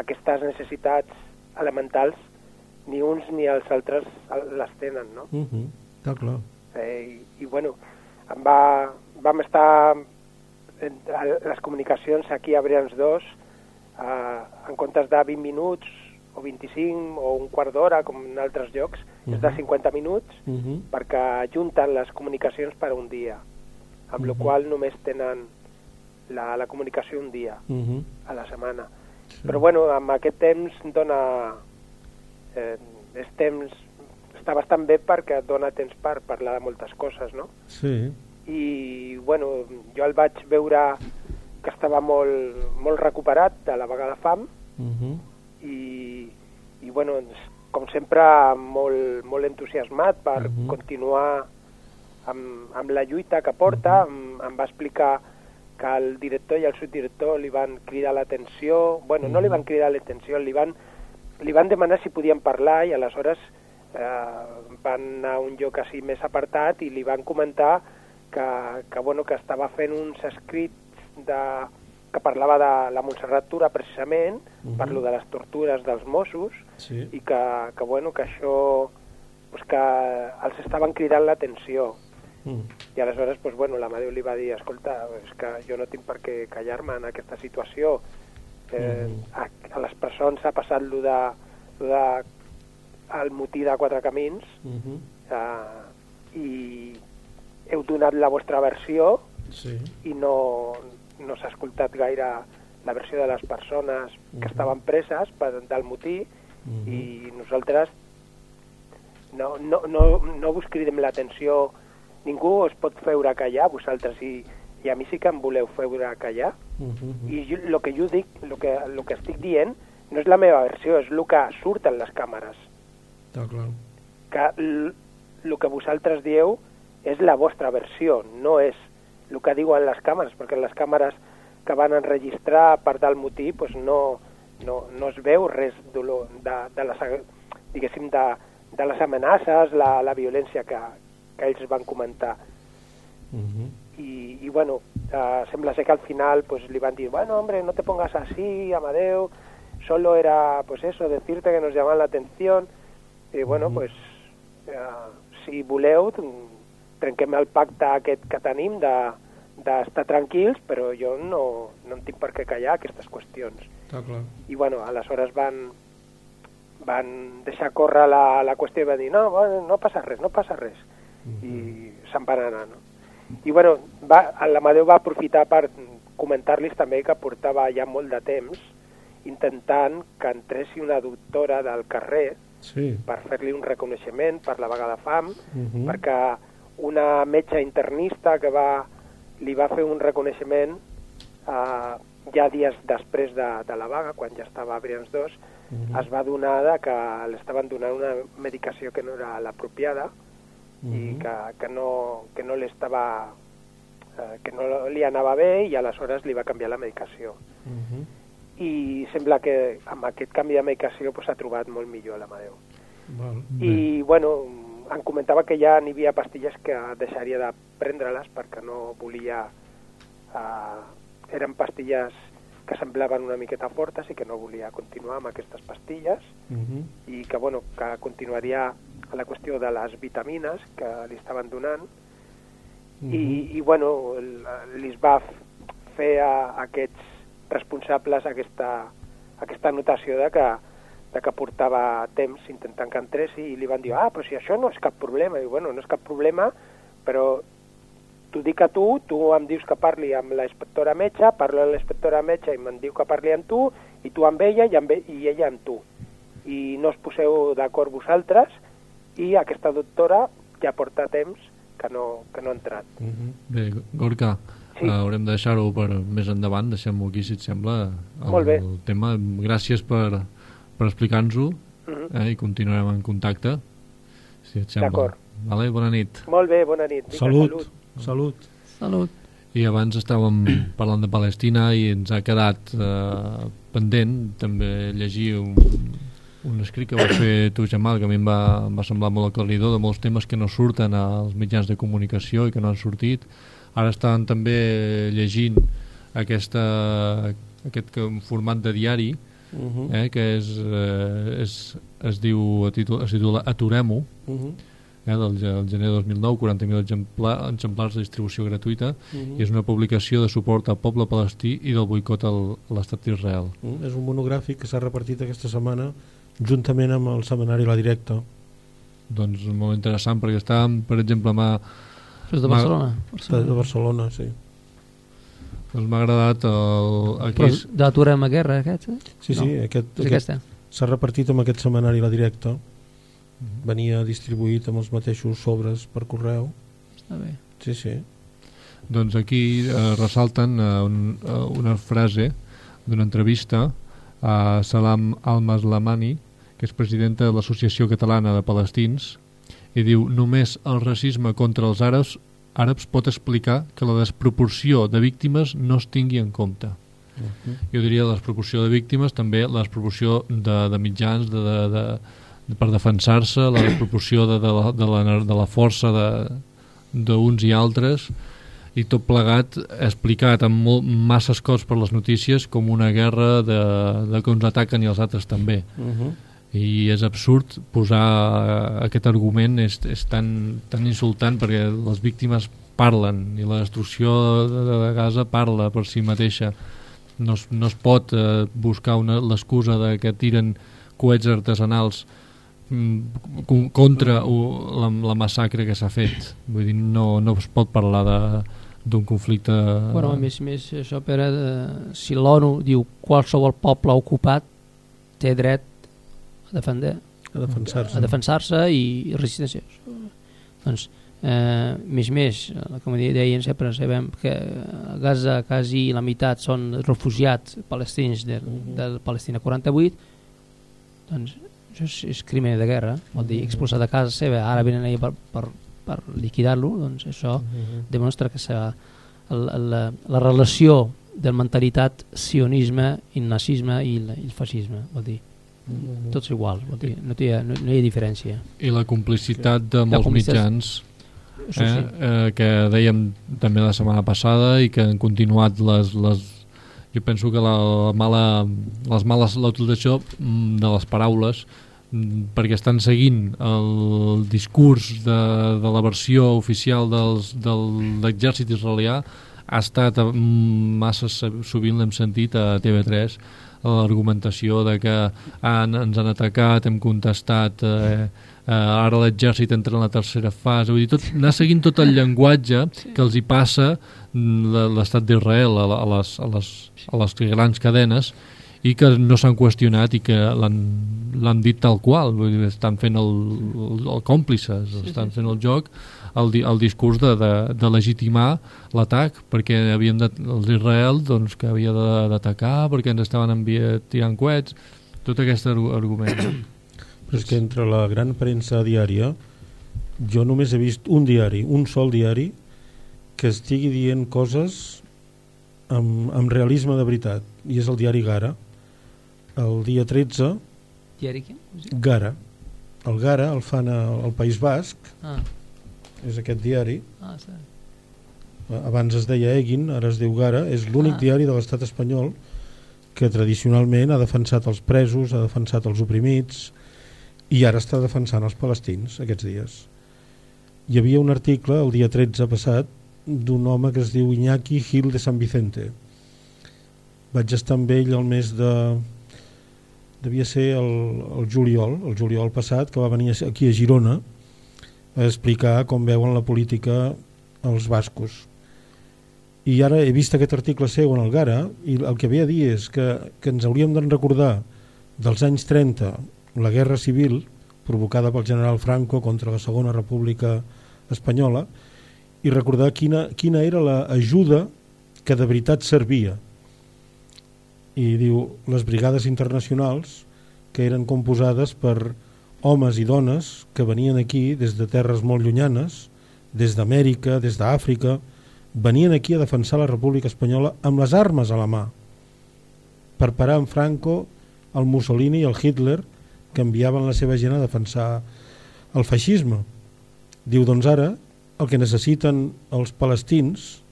aquestes necessitats elementals ni uns ni els altres les tenen, no? Uh -huh. Està clar. Eh, i, I, bueno, em va, vam estar en, a les comunicacions aquí a Brians 2 eh, en comptes de 20 minuts o 25 o un quart d'hora com en altres llocs, és de Mhm. 50 minuts Uh -huh. perquè junten les comunicacions per un dia, amb la Mhm. qual només tenen la, la comunicació un dia Uh -huh. a la setmana. Però bueno, amb aquest temps dona... Eh, és temps... Està bastant bé perquè dona temps per parlar de moltes coses, no? Sí. I, bueno, jo el vaig veure que estava molt, molt recuperat de la vaga de fam Uh -huh. I, i bueno, com sempre, molt, molt entusiasmat per Mhm. continuar amb, amb la lluita que porta. em, em va explicar que el director i el subdirector li van cridar l'atenció, bueno, no li van cridar l'atenció, li van, li van demanar si podien parlar i aleshores eh, van anar a un lloc així més apartat i li van comentar que, que, bueno, que estava fent uns escrits de, que parlava de la Montserrat Tura precisament, Mhm. per lo de les tortures dels Mossos, Sí. i que, que, bueno, que això pues que els estaven cridant l'atenció Mm. i aleshores pues, bueno, l'Amadeu li va dir escolta, és que jo no tinc per què callar-me en aquesta situació eh, a, a les persones ha passat lo de, lo de el motí de quatre camins Uh -huh. eh, i heu donat la vostra versió Sí. i no, no s'ha escoltat gaire la versió de les persones que Mhm. estaven preses per, del motí Mhm. i nosaltres no, no, no, no vos cridem l'atenció ningú us pot feure callar vosaltres i, i a mi sí que em voleu feure callar Uh -huh. i jo, lo que jo dic, lo que, lo que estic dient no és la meva versió, és el que surt en les càmeres Està clar. que el que vosaltres dieu és la vostra versió, no és el que diuen les càmeres, perquè les càmeres que van enregistrar part del motí pues no, no, no es veu res de, lo- de, de les, diguéssim, de, de les amenaces, la, la violència que, que ells van comentar. Uh -huh. Y, y bueno, ah, sembla ser que al final pues le van a decir, bueno, hombre, no te pongas así, Amadeu, solo era, pues eso, decirte que nos llaman la atención. Y bueno, pues, ah, si voleu, trenquem el pacte aquest que tenim de d'estar tranquils, però jo no, no en tinc per què callar aquestes qüestions. Està clar. I bueno, aleshores van, van deixar córrer la, la qüestió i van dir, no, bueno, no passa res, no passa res. I se'n van anar, no? I bueno, va, l'Amadeu va aprofitar per comentar-los també que portava ja molt de temps intentant que entressi una doctora del carrer Sí. per fer-li un reconeixement per la vaga de fam, Mhm. perquè una metge internista que va, li va fer un reconeixement eh, ja dies després de, de la vaga, quan ja estava a Brians 2, Mhm. es va donar de que l'estaven donant una medicació que no era l'apropiada i Mhm. que, que no, que no li estava eh, que no li anava bé i aleshores li va canviar la medicació Uh -huh. i sembla que amb aquest canvi de medicació pues, s'ha trobat molt millor l'Amadeu. Val. i bueno, em comentava que ja n'hi havia pastilles que deixaria de prendre-les perquè no volia... Eh, eren pastilles que semblaven una miqueta fortes i que no volia continuar amb aquestes pastilles Uh -huh. i que, bueno, que continuaria a la qüestió de les vitamines que li estaven donant i, i bueno, li va f- fer a aquests responsables aquesta, aquesta anotació de que, de que portava temps intentant que entrés i li van dir, ah, però si això no és cap problema. I bueno, no és cap problema, però t'ho dic a tu, tu em dius que parli amb la inspectora metge, parlo amb la inspectora metge i me'n diu que parli amb tu, i tu amb ella i, amb, e- i ella amb tu. I no us poseu d'acord vosaltres, i aquesta doctora ja porta temps que no, que no ha entrat. Uh -huh. Bé, Gorka, Sí. sí. haurem de deixar-ho per més endavant, deixem-ho aquí, si et sembla, el, Molt bé. el tema. Gràcies per, per explicar-nos-ho Mhm. eh, i continuarem en contacte, si et sembla. D'acord. Vale, bona nit. Molt bé, bona nit. Vinga, Salut. salut. Salut. Salut. I abans estàvem parlant de Palestina i ens ha quedat eh, pendent també llegir un, un escrit que va fer tu, Jamal, que a mi em va, em va semblar molt aclaridor de molts temes que no surten als mitjans de comunicació i que no han sortit. Ara estan també llegint aquesta, aquest que- format de diari Uh -huh. eh, que és, eh, és, es diu, es titula, Aturem-ho, Uh -huh. eh, del, del gener de 2009, 40.000 exempla, exemplars de distribució gratuïta, Uh -huh. i és una publicació de suport al poble palestí i del boicot al, a l'estat d'Israel. Mm, És un monogràfic que s'ha repartit aquesta setmana juntament amb el setmanari La Directa. Doncs molt interessant, perquè estàvem, per exemple, Això és de Barcelona. De, de Barcelona, sí. Doncs m'ha agradat el, aquí Però és, d'aturem a guerra, aquest? Eh? Sí, sí, aquest, És aquest aquesta. s'ha repartit amb aquest setmanari La Directa. Venia distribuït amb els mateixos sobres per correu. Està bé. Sí, sí. doncs aquí eh, ressalten eh, un, eh, una frase d'una entrevista a Salam Al-Maslamani que és presidenta de l'Associació Catalana de Palestins i diu només el racisme contra els àrabs àrabs pot explicar que la desproporció de víctimes no es tingui en compte. Jo diria la desproporció de víctimes també la desproporció de, de mitjans de, de, de, de, per defensar-se la desproporció de, de, la, de, la, de la força d'uns i altres i tot plegat explicat amb molt, masses cops per les notícies com una guerra de, de que uns ataquen i els altres també. Uh -huh. I és absurd posar aquest argument és, és tan, tan insultant perquè les víctimes parlen i la destrucció de, de Gaza parla per si mateixa. No es, no es pot eh, buscar l'excusa de que tiren coets artesanals mm, con- contra o, la, la massacre que s'ha fet. Vull dir, no, no es pot parlar de d'un conflicte Bueno, a més, més això, Pere, de, si l'ONU diu qualsevol poble ocupat té dret a defender A defensar-se. a defensar-se i, resistència. Doncs, eh, més més, eh, com deien sempre, sabem que a Gaza quasi la meitat són refugiats palestins de, de Palestina. 48, doncs això és, és crimen de guerra, vol dir expulsar de casa seva, ara venen allà per, per, per liquidar-lo, doncs això demostra que s'ha- el, el, la, la relació de mentalitat sionisme i nazisme i, la, i el fascisme, vol dir tots iguals, vol dir, no, té, no, no hi ha diferència. i la complicitat de molts complicitat- mitjans eh, sí. eh, que dèiem també la setmana passada i que han continuat les, les jo penso que la mala, les males la utilització mm, de les paraules mm, perquè estan seguint el discurs de, de la versió oficial dels, del, de l'exèrcit israelià ha estat mm, massa sovint l'hem sentit a TV3 l'argumentació de que han, ens han atacat, hem contestat eh, eh, ara l'exèrcit entra en la tercera fase vull dir, tot, anar seguint tot el llenguatge que els hi passa mm, l'estat d'Israel a, a, les, a, les, a les grans cadenes i que no s'han qüestionat i que l'han dit tal qual vull dir, estan fent el, el, el còmplices estan fent el joc el, el discurs de, de, de legitimar l'atac perquè havien de, els d'Israel doncs, que havia de- d'atacar perquè ens estaven enviant tirant coets tot aquest argu- argument. Però és que entre la gran premsa diària jo només he vist un diari, un sol diari que estigui dient coses amb, amb realisme de veritat i és el diari Gara. El dia 13 Diari què? Gara. El Gara el fan al País Basc, Ah, és aquest diari, ah, sí. abans es deia Egin, ara es diu Gara, és l'únic Ah. diari de l'estat espanyol que tradicionalment ha defensat els presos, ha defensat els oprimits i ara està defensant els palestins aquests dies. Hi havia un article el dia 13 passat d'un home que es diu Iñaki Gil de San Vicente. Vaig estar amb ell el mes de... devia ser el, el juliol, el juliol passat, que va venir aquí a Girona a explicar com veuen la política els bascos. I ara he vist aquest article seu en el Gara i el que ve a dir és que, que ens hauríem de recordar dels anys 30 la guerra civil provocada pel general Franco contra la segona república espanyola i recordar quina, quina era l'ajuda que de veritat servia. I diu les brigades internacionals que eren composades per homes i dones que venien aquí des de terres molt llunyanes des d'Amèrica, des d'Àfrica venien aquí a defensar la República Espanyola amb les armes a la mà per parar en Franco el Mussolini i el Hitler que enviaven la seva gent a defensar el feixisme. Diu doncs ara el que necessiten els palestins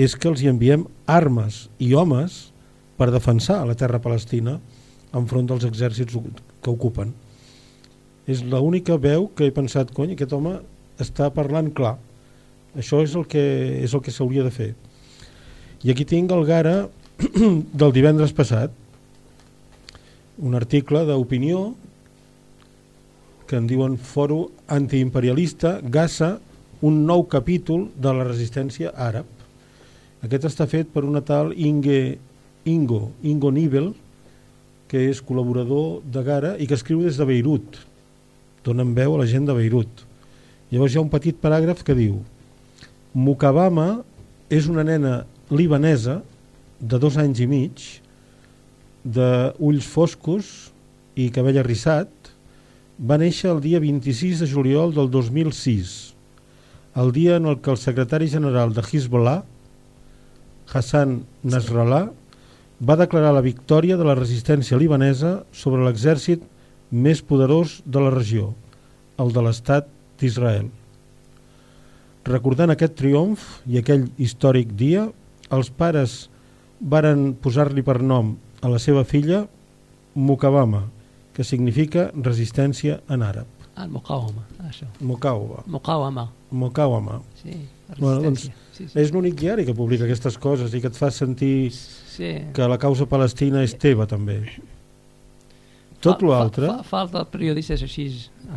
és que els hi enviem armes i homes per defensar la terra palestina enfront dels exèrcits que ocupen és l'única veu que he pensat cony, aquest home està parlant clar això és el que és el que s'hauria de fer i aquí tinc el Gara del divendres passat un article d'opinió que en diuen Foro Antiimperialista Gaza, un nou capítol de la resistència àrab. Aquest està fet per una tal Inge, Ingo, Ingo Nibel, que és col·laborador de Gara i que escriu des de Beirut. Donen veu a la gent de Beirut. Llavors hi ha un petit paràgraf que diu Mukabama és una nena libanesa de dos anys i mig, d'ulls foscos i cabell arrissat, va néixer el dia 26 de juliol del 2006, el dia en el que el secretari general de Hezbollah, Hassan Nasrallah, va declarar la victòria de la resistència libanesa sobre l'exèrcit més poderós de la regió, el de l'estat d'Israel. Recordant aquest triomf i aquell històric dia, els pares varen posar-li per nom a la seva filla Mukawama, que significa resistència en àrab. Ah, el Mokawama, això. Mukawama. Mokawama, Mukawama. sí. Bueno, doncs, sí, sí. és l'únic diari que publica aquestes coses i que et fa sentir sí. que la causa palestina és teva també. Tot Fa- l'altre... Fa, fa, falta periodistes així,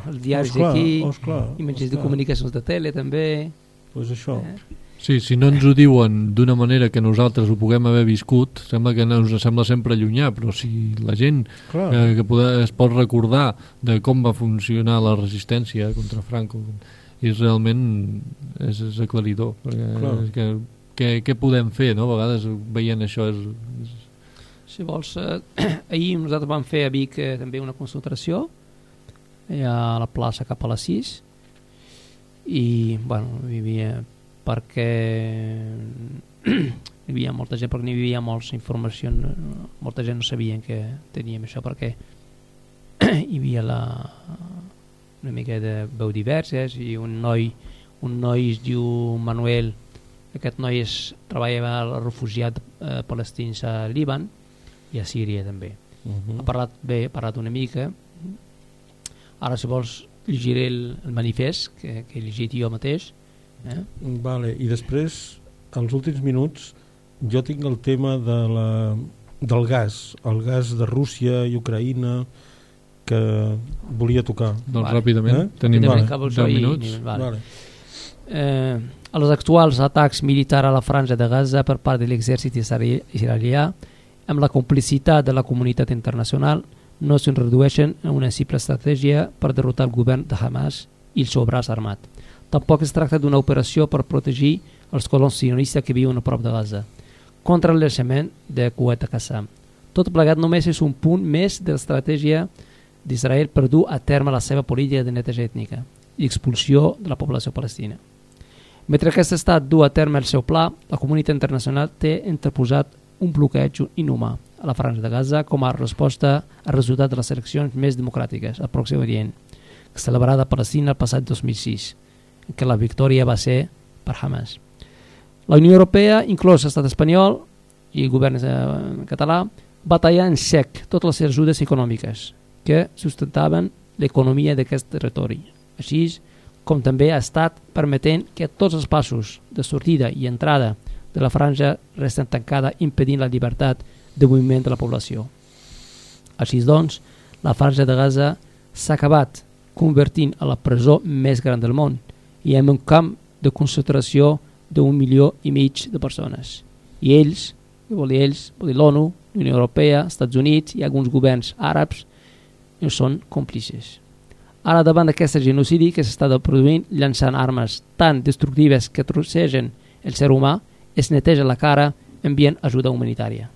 els diaris Esclar, aquí, esclar, i mitjans de comunicacions de tele també. Pues això. Eh? Sí, si no ens ho diuen d'una manera que nosaltres ho puguem haver viscut, sembla que no ens sembla sempre llunyà, però si la gent Clar. eh, que poder, es pot recordar de com va funcionar la resistència contra Franco és realment és, és aclaridor perquè Clar. és que, què, què podem fer, no? a vegades veient això és, és... Si vols, eh, ahir nosaltres vam fer a Vic eh, també una concentració allà a la plaça cap a les 6 i bueno, hi havia perquè hi havia molta gent perquè n'hi havia molta informació molta gent no sabien que teníem això perquè hi havia la, una mica de veu diverses i un noi un noi es diu Manuel aquest noi és, treballa al refugiat eh, palestins a Líban i a Síria també Uh -huh. ha parlat bé, ha parlat una mica ara si vols llegiré el, el manifest que, que he llegit jo mateix eh? Vale, i després, als últims minuts, jo tinc el tema de la, del gas, el gas de Rússia i Ucraïna que volia tocar. doncs Vale. ràpidament Eh? tenim vale. que vols 10 dir? minuts Vale. Vale. Eh, els actuals atacs militars a la franja de Gaza per part de l'exèrcit israe- israelià amb la complicitat de la comunitat internacional no se'n redueixen a una simple estratègia per derrotar el govern de Hamas i el seu braç armat. Tampoc es tracta d'una operació per protegir els colons sionistes que viuen a prop de Gaza contra l'eixament de Kuwait a Qassam. Tot plegat només és un punt més de l'estratègia d'Israel per dur a terme la seva política de neteja ètnica i expulsió de la població palestina. Mentre aquest estat du a terme el seu pla, la comunitat internacional té interposat un bloqueig inhumà a la franja de Gaza com a resposta al resultat de les eleccions més democràtiques al Pròxim Orient, celebrada a Palestina el passat 2006, en què la victòria va ser per Hamas. La Unió Europea, inclòs l'estat espanyol i el govern eh, català, va tallar en sec totes les ajudes econòmiques que sustentaven l'economia d'aquest territori. Així com també ha estat permetent que tots els passos de sortida i entrada la franja resten tancada impedint la llibertat de moviment de la població. Així doncs, la franja de Gaza s'ha acabat convertint a la presó més gran del món i en un camp de concentració d'un milió i mig de persones. I ells, vol dir ells, vol dir l'ONU, la Unió Europea, els Estats Units i alguns governs àrabs en són còmplices. Ara, davant d'aquest genocidi que s'està produint, llançant armes tan destructives que trossegen el ser humà, es neteja la cara enviant ajuda humanitària.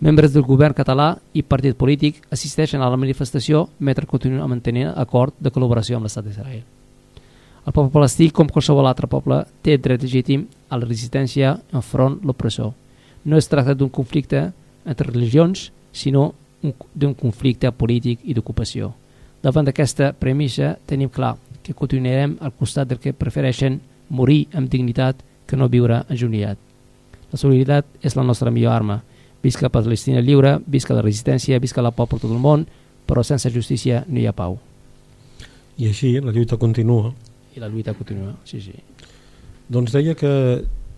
Membres del govern català i partit polític assisteixen a la manifestació mentre continuen mantenint acord de col·laboració amb l'estat d'Israel. El poble palestí, com qualsevol altre poble, té dret legítim a la resistència enfront l'opressor. No es tracta d'un conflicte entre religions, sinó d'un conflicte polític i d'ocupació. Davant d'aquesta premissa tenim clar que continuarem al costat del que prefereixen morir amb dignitat que no viure enjuniat. La solidaritat és la nostra millor arma. Visca Palestina lliure, visca la resistència, visca la por per tot el món, però sense justícia no hi ha pau. I així la lluita continua. I la lluita continua, sí, sí. Doncs deia que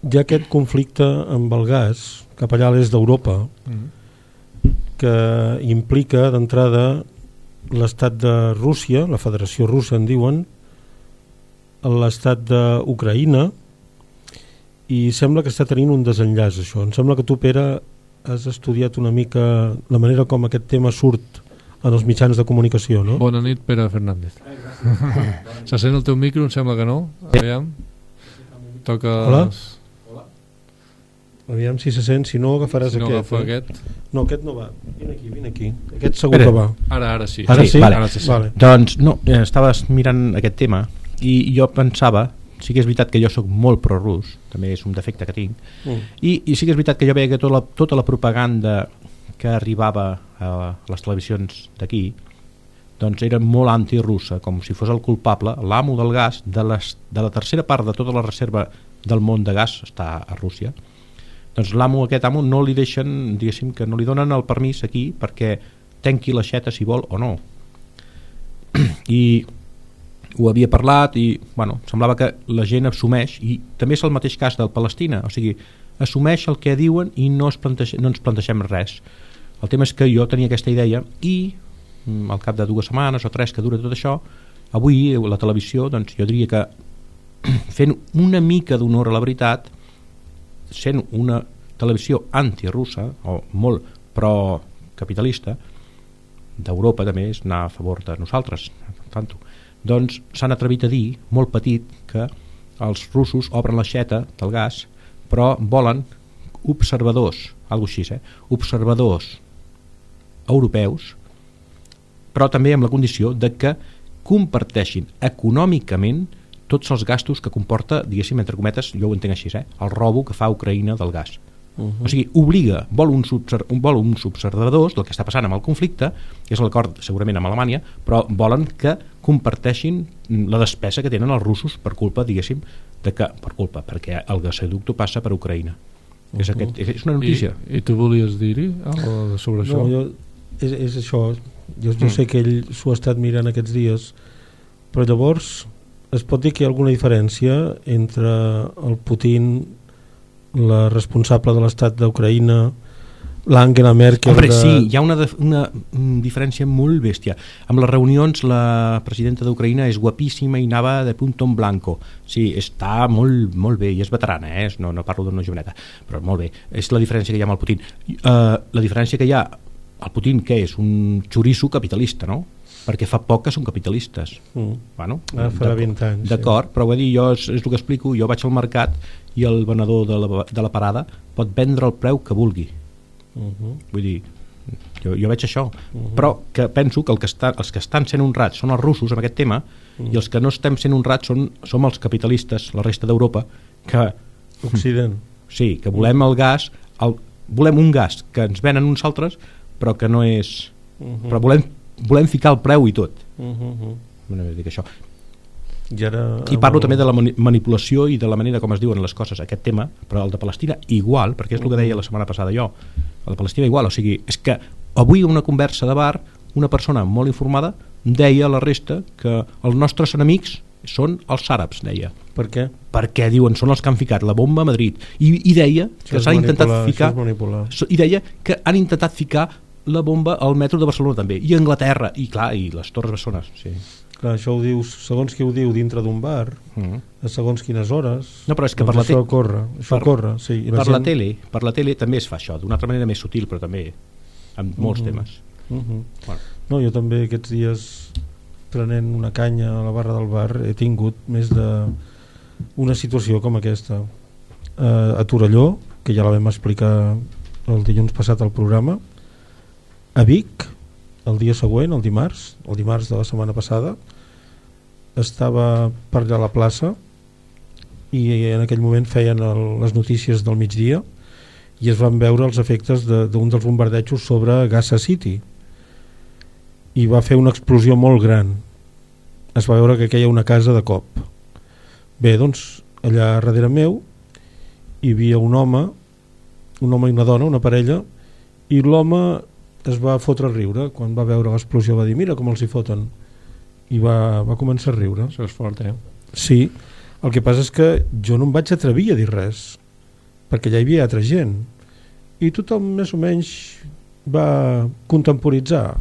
hi ha aquest conflicte amb el gas cap allà a l'est d'Europa mm -hmm. que implica d'entrada l'estat de Rússia, la Federació Russa en diuen, l'estat d'Ucraïna i sembla que està tenint un desenllaç això. Em sembla que tu, Pere, has estudiat una mica la manera com aquest tema surt en els mitjans de comunicació, no? Bona nit, Pere Fernández. Se sent el teu micro? Em sembla que no. Aviam. Toca... Hola? Aviam si se sent, si no agafaràs si no aquest. Eh? aquest. No, aquest no va. Vine aquí, vine aquí. Aquest segur Espera. que va. Ara, ara sí. Ara sí? Vale. Ara sí. Vale. Doncs no, eh, estaves mirant aquest tema i jo pensava, sí que és veritat que jo sóc molt pro-rus, també és un defecte que tinc, Mm. i, i sí que és veritat que jo veia que tota la, tota la propaganda que arribava a les televisions d'aquí doncs era molt antirussa, com si fos el culpable, l'amo del gas, de, les, de la tercera part de tota la reserva del món de gas està a Rússia, doncs l'amo, aquest amo, no li deixen, diguéssim, que no li donen el permís aquí perquè tenqui l'aixeta si vol o no. I ho havia parlat i bueno, semblava que la gent assumeix i també és el mateix cas del Palestina o sigui, assumeix el que diuen i no, es planteja, no ens plantegem res el tema és que jo tenia aquesta idea i mm, al cap de dues setmanes o tres que dura tot això avui la televisió doncs jo diria que fent una mica d'honor a la veritat sent una televisió antirussa o molt pro-capitalista d'Europa també és anar a favor de nosaltres tanto. Doncs s'han atrevit a dir molt petit que els russos obren l'aixeta del gas però volen observadors algo així, eh? observadors europeus però també amb la condició de que comparteixin econòmicament tots els gastos que comporta, diguéssim, entre cometes, jo ho entenc així, eh? el robo que fa Ucraïna del gas. Uh -huh. O sigui, obliga, vol uns, observ vol uns observadors del que està passant amb el conflicte, que és l'acord segurament amb Alemanya, però volen que comparteixin la despesa que tenen els russos per culpa, diguéssim, de que, per culpa, perquè el gasoducto passa per Ucraïna. Uh -huh. és, aquest, és una notícia. I, i tu volies dir-hi sobre això? No, jo, és, és això. Jo, jo mm. sé que ell s'ho ha estat mirant aquests dies, però llavors es pot dir que hi ha alguna diferència entre el Putin la responsable de l'estat d'Ucraïna l'Angela Merkel Hombre, de... sí, hi ha una, una diferència molt bèstia. Amb les reunions la presidenta d'Ucraïna és guapíssima i anava de punto en blanco. Sí, està molt, molt bé i és veterana, eh? no, no parlo d'una joveneta, però molt bé. És la diferència que hi ha amb el Putin. Uh, la diferència que hi ha el Putin, què és? Un xoriço capitalista, no? perquè fa poc que són capitalistes mm. bueno, ah, farà 20 anys d'acord, sí. però vull dir, jo és, és el que explico jo vaig al mercat i el venedor de la, de la parada pot vendre el preu que vulgui uh -huh. vull dir jo, jo veig això, uh -huh. però que penso que, el que està, els que estan sent honrats són els russos amb aquest tema uh -huh. i els que no estem sent honrats són, som els capitalistes, la resta d'Europa que... Occident sí, que volem el gas el, volem un gas que ens venen uns altres però que no és uh -huh. però volem volem ficar el preu i tot uh -huh. no dic això. I, ara, I parlo també de la mani- manipulació i de la manera com es diuen les coses, aquest tema, però el de Palestina igual, perquè és el que deia la setmana passada jo, el de Palestina igual, o sigui, és que avui una conversa de bar, una persona molt informada deia a la resta que els nostres enemics són els àrabs, deia. Per què? Perquè diuen són els que han ficat la bomba a Madrid i, i deia que és s'han intentat ficar i deia que han intentat ficar la bomba al metro de Barcelona també i Anglaterra i clar, i les Torres Bessones sí. Clar, això ho dius, segons qui ho diu dintre d'un bar, Mm. a segons quines hores... No, però és que doncs per la això te- corre, això per- corre, sí. I per la tele per la tele també es fa això d'una altra manera més sutil però també amb molts Mhm. temes Mhm. Bueno. No, jo també aquests dies prenent una canya a la barra del bar he tingut més de una situació com aquesta eh, a Torelló, que ja la vam explicar el dilluns passat al programa a Vic el dia següent, el dimarts el dimarts de la setmana passada estava per allà a la plaça i en aquell moment feien el, les notícies del migdia i es van veure els efectes d'un de, dels bombardejos sobre Gaza City. I va fer una explosió molt gran. Es va veure que queia una casa de cop. Bé, doncs allà darrere meu hi havia un home un home i una dona, una parella i l'home es va fotre a riure. Quan va veure l'explosió va dir mira com els hi foten i va, va començar a riure. Això és fort, eh? Sí, el que passa és que jo no em vaig atrevir a dir res perquè ja hi havia altra gent. I tothom més o menys va contemporitzar.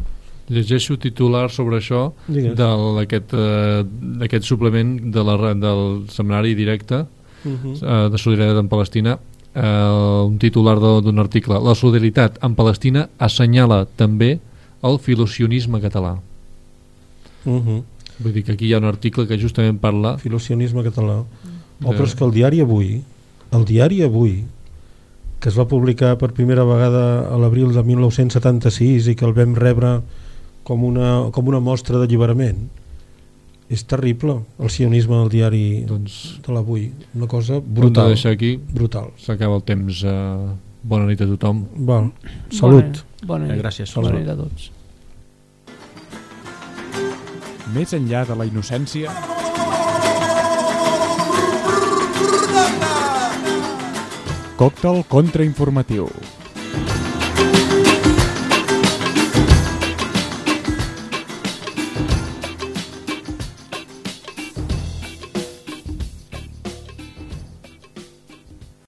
Llegeixo titular sobre això d'aquest eh, d'aquest suplement de la, del setmanari directe Mhm. eh, de solidaritat en Palestina. Eh, un titular d'un article. La solidaritat en Palestina assenyala també el filosionisme català Mhm. vull dir que aquí hi ha un article que justament parla filosionisme català De- oh, però és que el diari avui el diari avui que es va publicar per primera vegada a l'abril de 1976 i que el vam rebre com una, com una mostra d'alliberament és terrible el sionisme del diari doncs, de l'avui una cosa de brutal deixar aquí brutal s'acaba el temps eh, bona nit a tothom Val. salut Bona, bona Eh, nit. gràcies, Bona salut. nit a tots. Més enllà de la innocència... Còctel contrainformatiu.